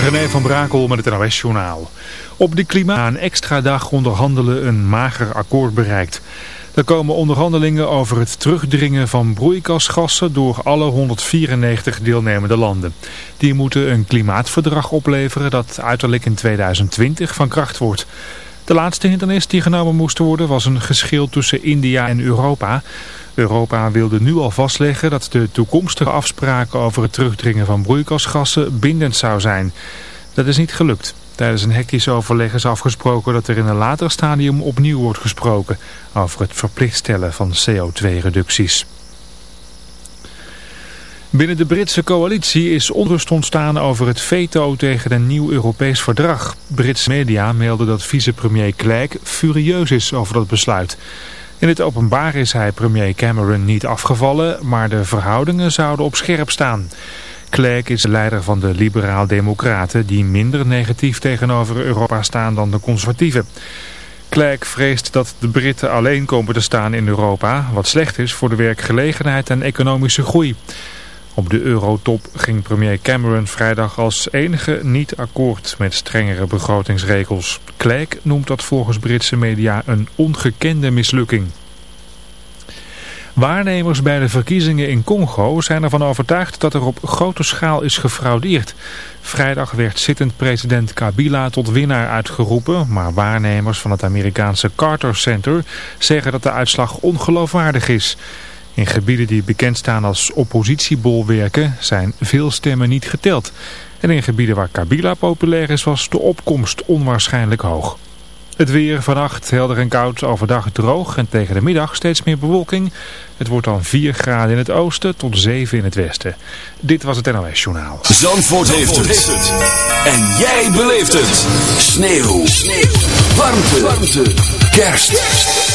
René van Brakel met het NOS-journaal. Op de klimaat een extra dag onderhandelen een mager akkoord bereikt. Er komen onderhandelingen over het terugdringen van broeikasgassen door alle 194 deelnemende landen. Die moeten een klimaatverdrag opleveren dat uiterlijk in 2020 van kracht wordt. De laatste hindernis die genomen moest worden was een geschil tussen India en Europa. Europa wilde nu al vastleggen dat de toekomstige afspraken over het terugdringen van broeikasgassen bindend zou zijn. Dat is niet gelukt. Tijdens een hectisch overleg is afgesproken dat er in een later stadium opnieuw wordt gesproken over het verplicht stellen van CO2-reducties. Binnen de Britse coalitie is onrust ontstaan over het veto tegen een nieuw Europees verdrag. Britse media melden dat vicepremier Clegg furieus is over dat besluit. In het openbaar is hij premier Cameron niet afgevallen, maar de verhoudingen zouden op scherp staan. Clegg is de leider van de liberaal-democraten die minder negatief tegenover Europa staan dan de conservatieven. Clegg vreest dat de Britten alleen komen te staan in Europa, wat slecht is voor de werkgelegenheid en economische groei. Op de eurotop ging premier Cameron vrijdag als enige niet akkoord met strengere begrotingsregels. Clegg noemt dat volgens Britse media een ongekende mislukking. Waarnemers bij de verkiezingen in Congo zijn ervan overtuigd dat er op grote schaal is gefraudeerd. Vrijdag werd zittend president Kabila tot winnaar uitgeroepen, maar waarnemers van het Amerikaanse Carter Center zeggen dat de uitslag ongeloofwaardig is. In gebieden die bekend staan als oppositiebolwerken zijn veel stemmen niet geteld. En in gebieden waar Kabila populair is was de opkomst onwaarschijnlijk hoog. Het weer vannacht helder en koud, overdag droog en tegen de middag steeds meer bewolking. Het wordt dan 4 graden in het oosten tot 7 in het westen. Dit was het NOS Journaal. Zandvoort, heeft, het. En jij beleeft het. Sneeuw. Sneeuw. Warmte. Warmte. Kerst.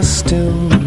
No,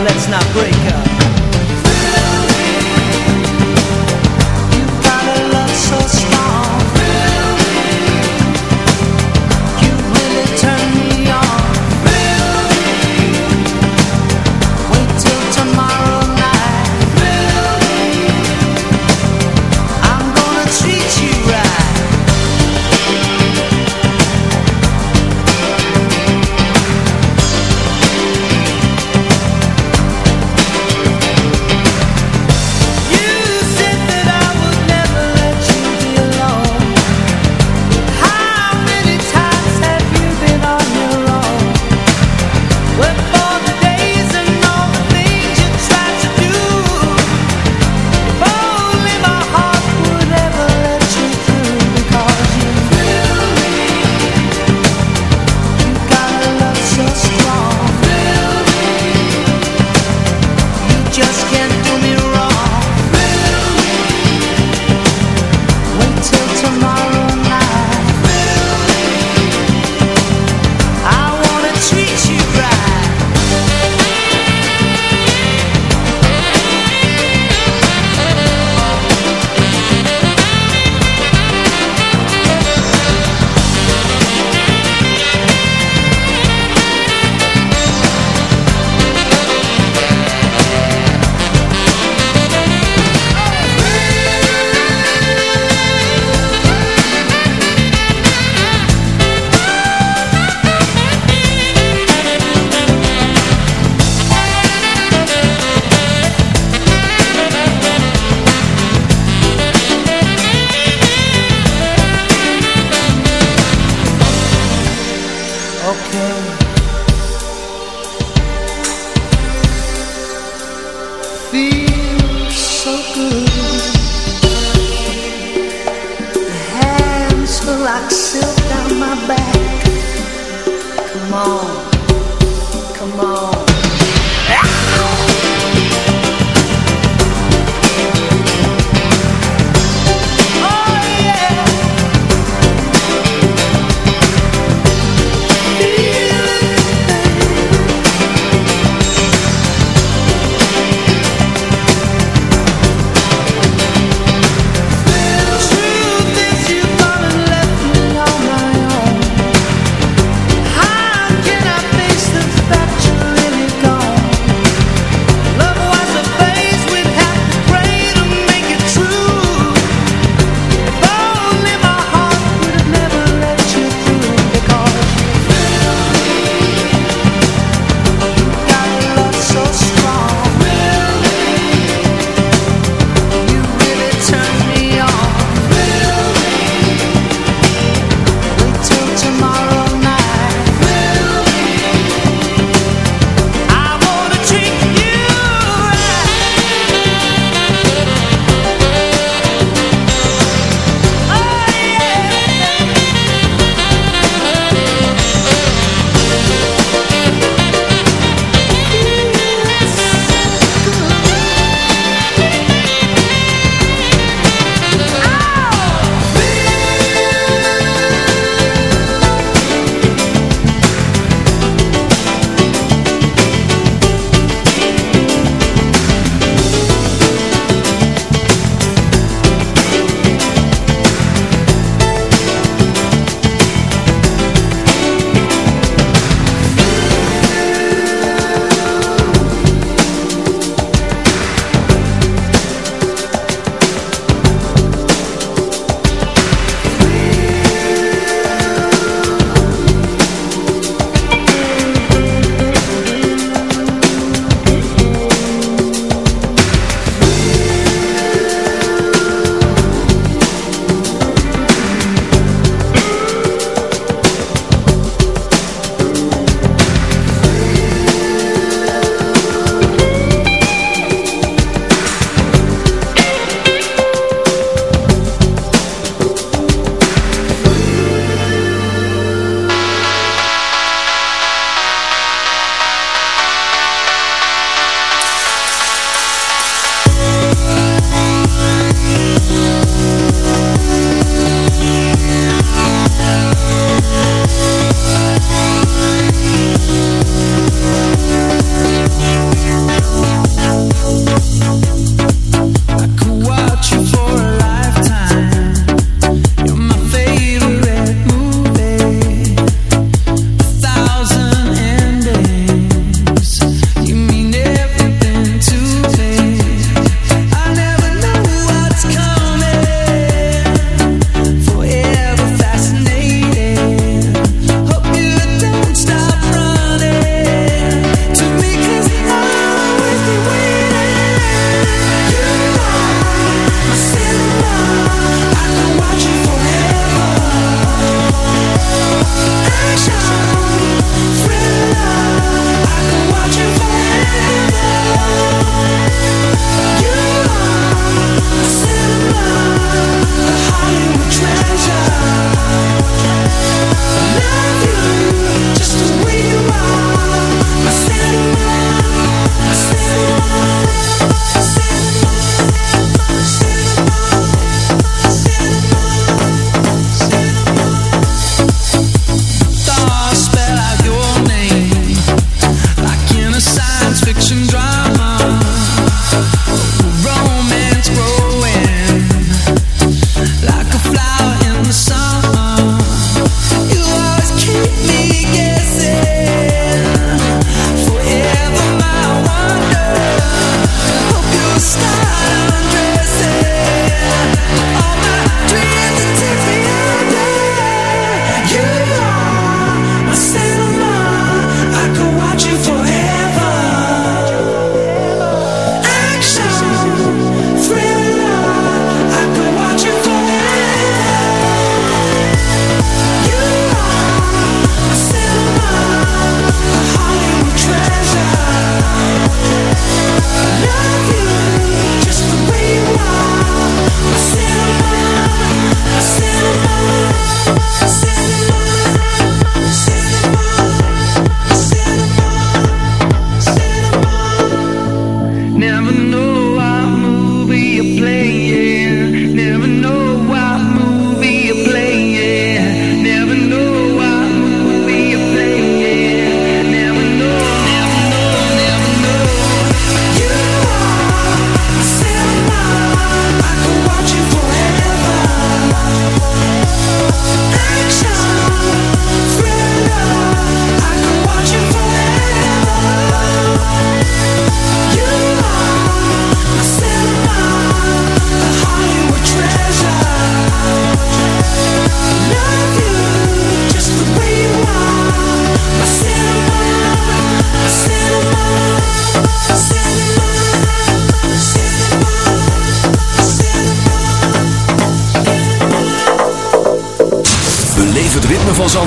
let's not break up. You got a love so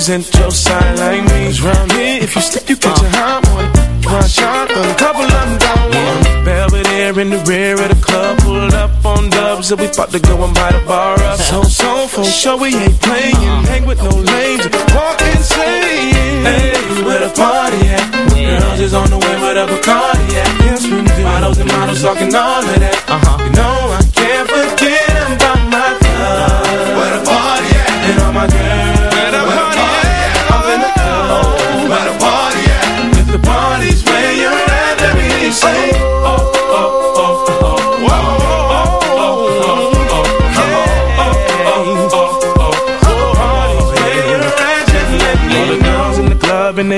represent your side like me. 'Cause round here, if you slip, you catch a hot one. One shot, a couple of them down one. Belvedere in the rear of the club, pulled up on dubs, and we about to go and buy the bar up. So, so, for sure we ain't playing. Hang with no lames, walk insane. Hey, where the party at? Girls is on the way, where the Bacardi at? Yes, we do. Models and models talking all of that. Uh-huh. You know I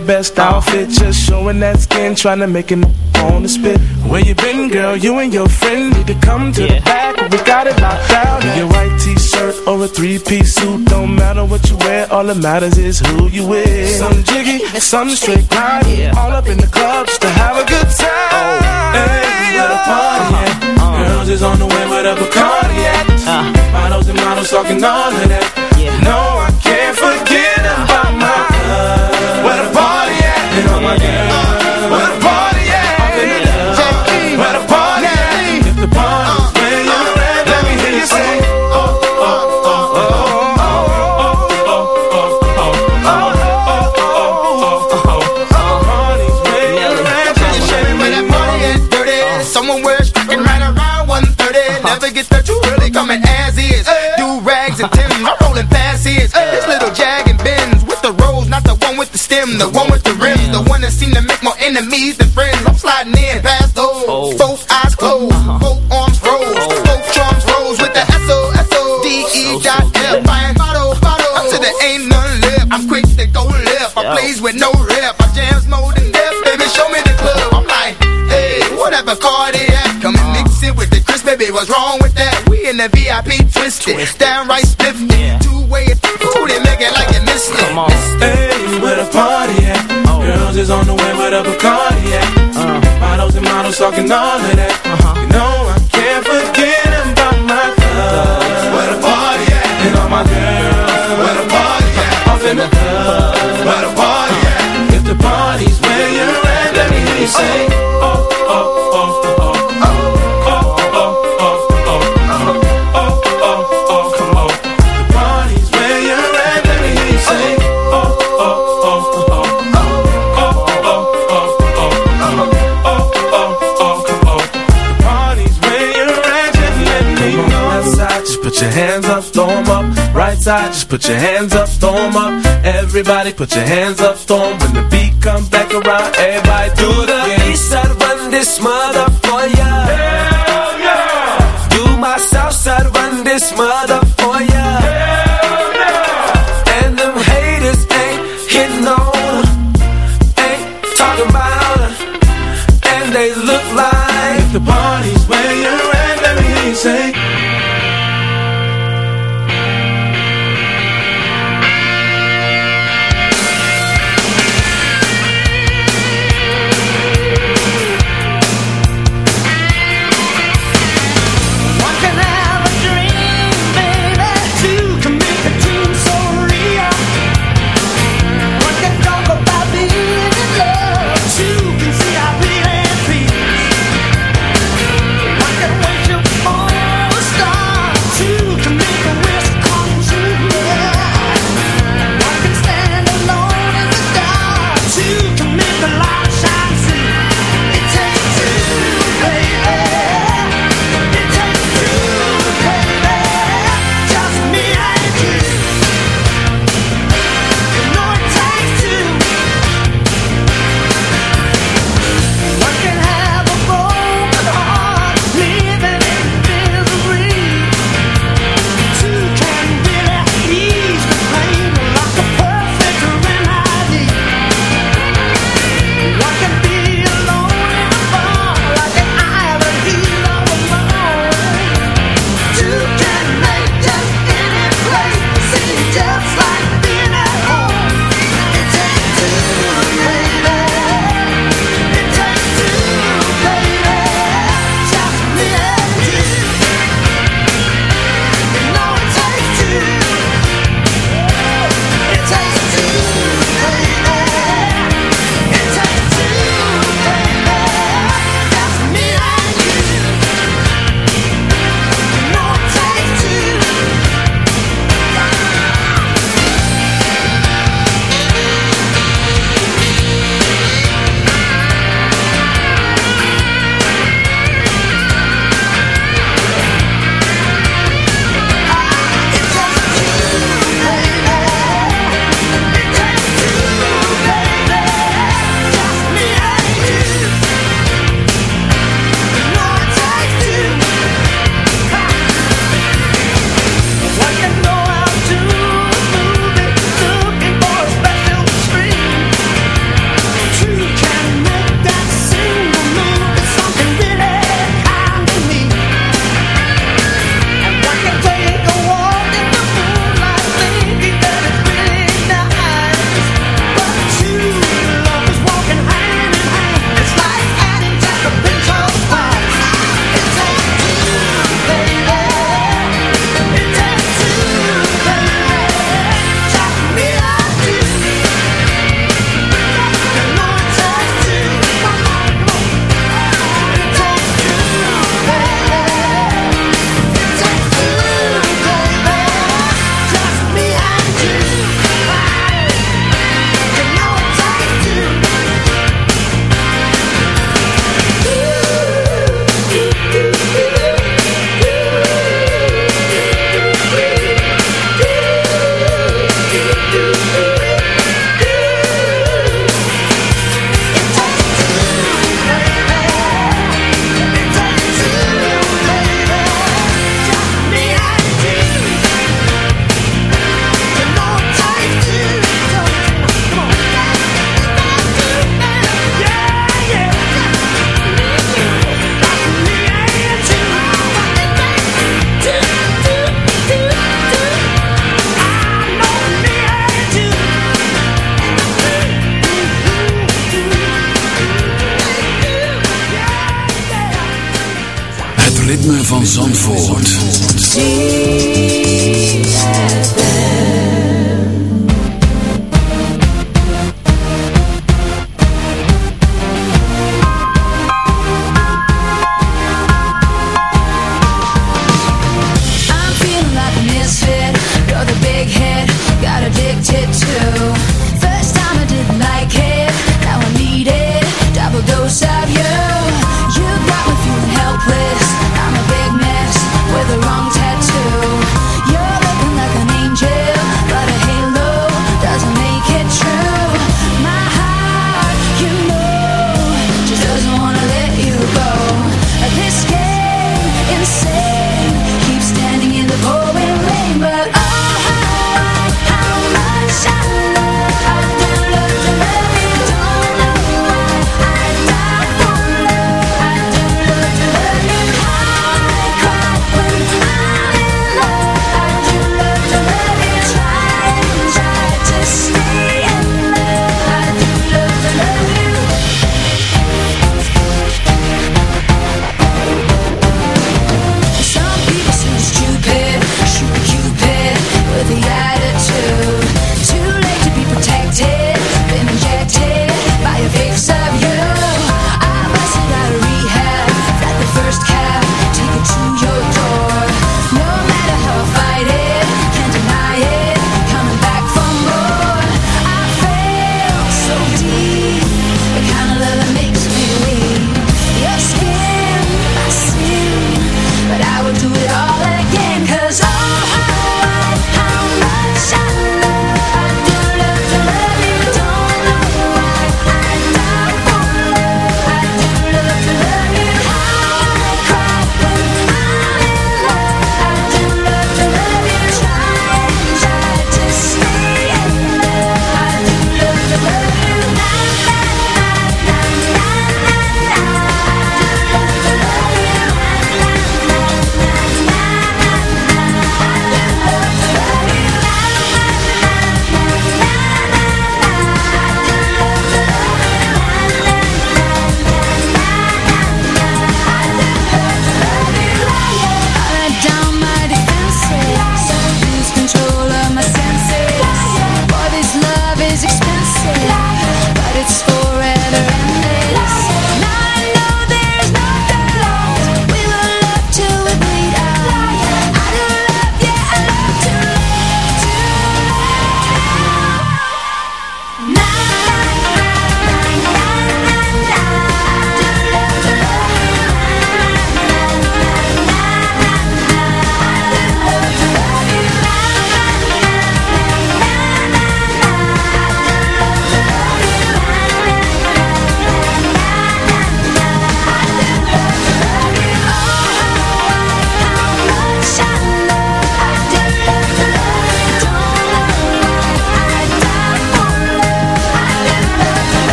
their best outfit, just showing that skin, trying to make it on the spit. Where you been, girl? You and your friend need to come to the back. We got it locked down. In your white t-shirt or a three-piece suit, don't matter what you wear. All that matters is who you with. Some jiggy, some straight grind. Yeah. All up in the club just to have a good time. Hey, where the party at? Girls is on the way, where the Bacardi? Uh. Models and models talking all of that. Yeah. No, I can't forget about my club. Where the it up again. Stem, the one with the rims, the one that seem to make more enemies than friends. I'm sliding in past those, oh. both eyes closed, uh-huh. both arms froze, oh. both drums rose with the S O S O D E dot F. Fine bottle, bottle, up to the ain't none left. I'm quick to go left. I plays with no rep. I jams more than death, baby. Show me the club. I'm like, hey, whatever car they at, come and mix it with the Chris, baby. What's wrong with that? We in the VIP twisted, downright spiffy, Yeah. two way. Ooh, they make it like it missed it. Come on. Hey, On the way, where the Bacardi at? Models and models talking all of that. Uh-huh. You know I can't forget about my club. Where the party at? And all my girls. Where the party at? Off in the club. Right just put your hands up, 'em up. Everybody put your hands up, 'em. When the beat comes back around, everybody do the again. East side run this mother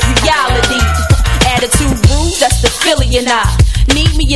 reality. Attitude rude, that's the Philly and I.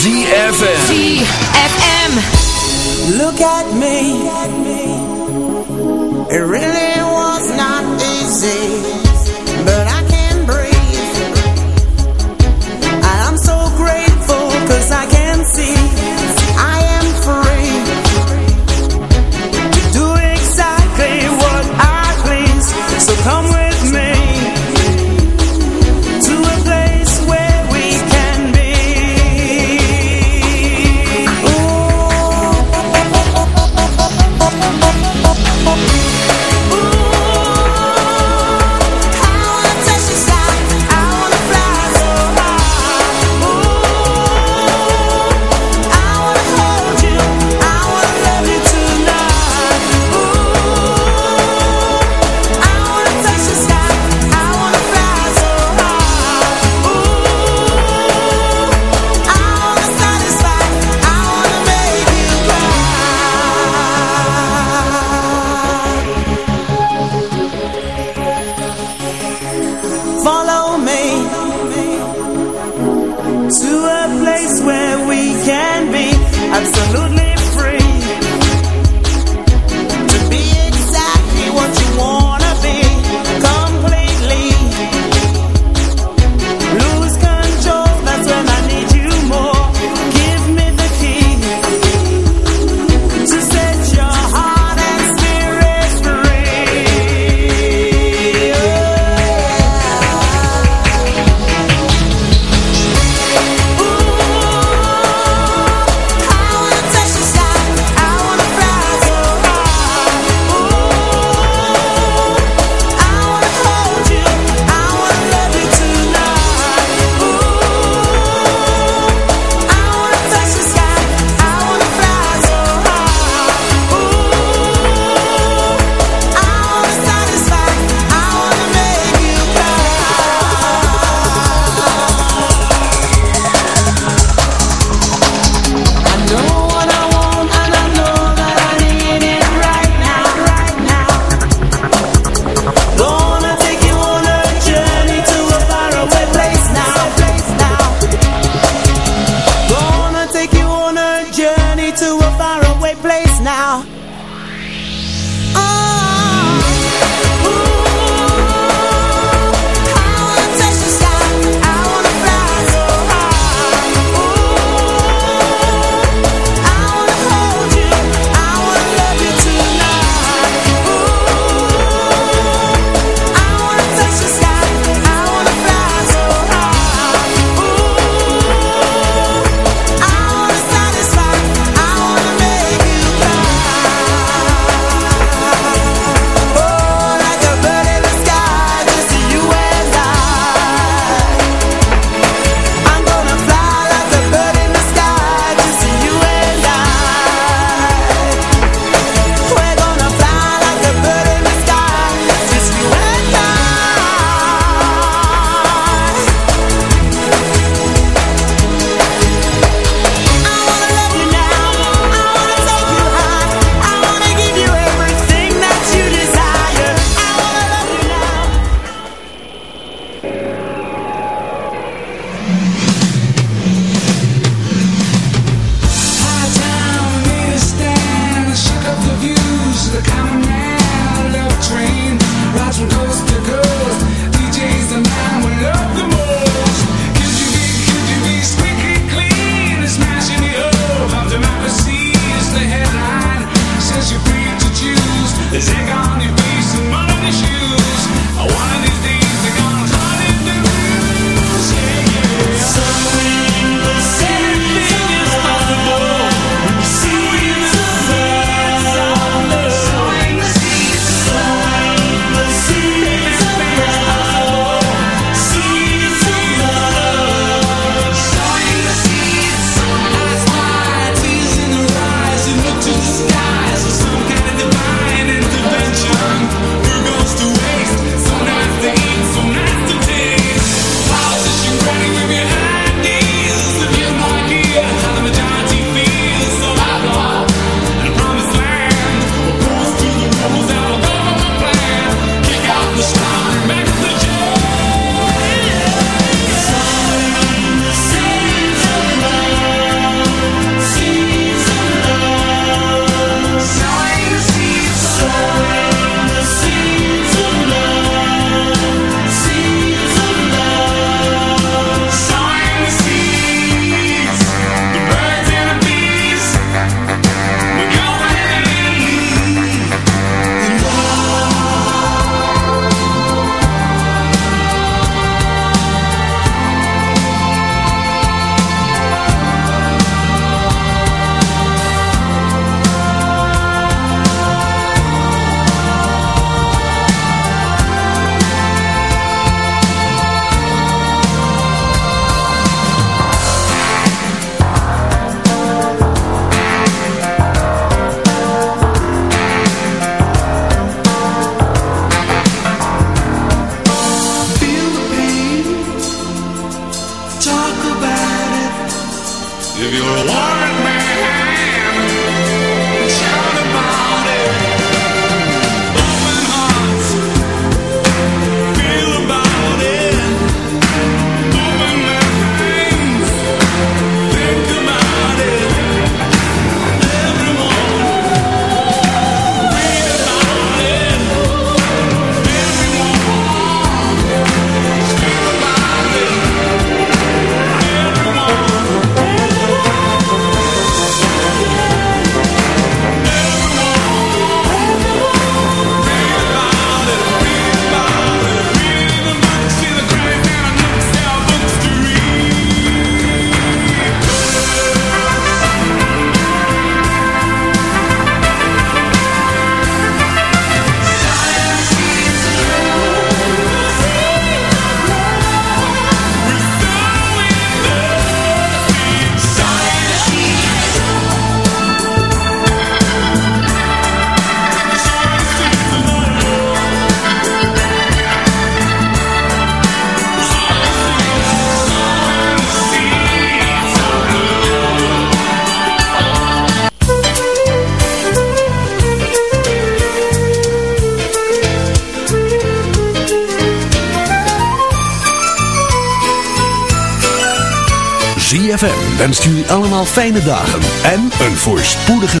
ZFM ZFM. Look at me. It really allemaal fijne dagen en een voorspoedige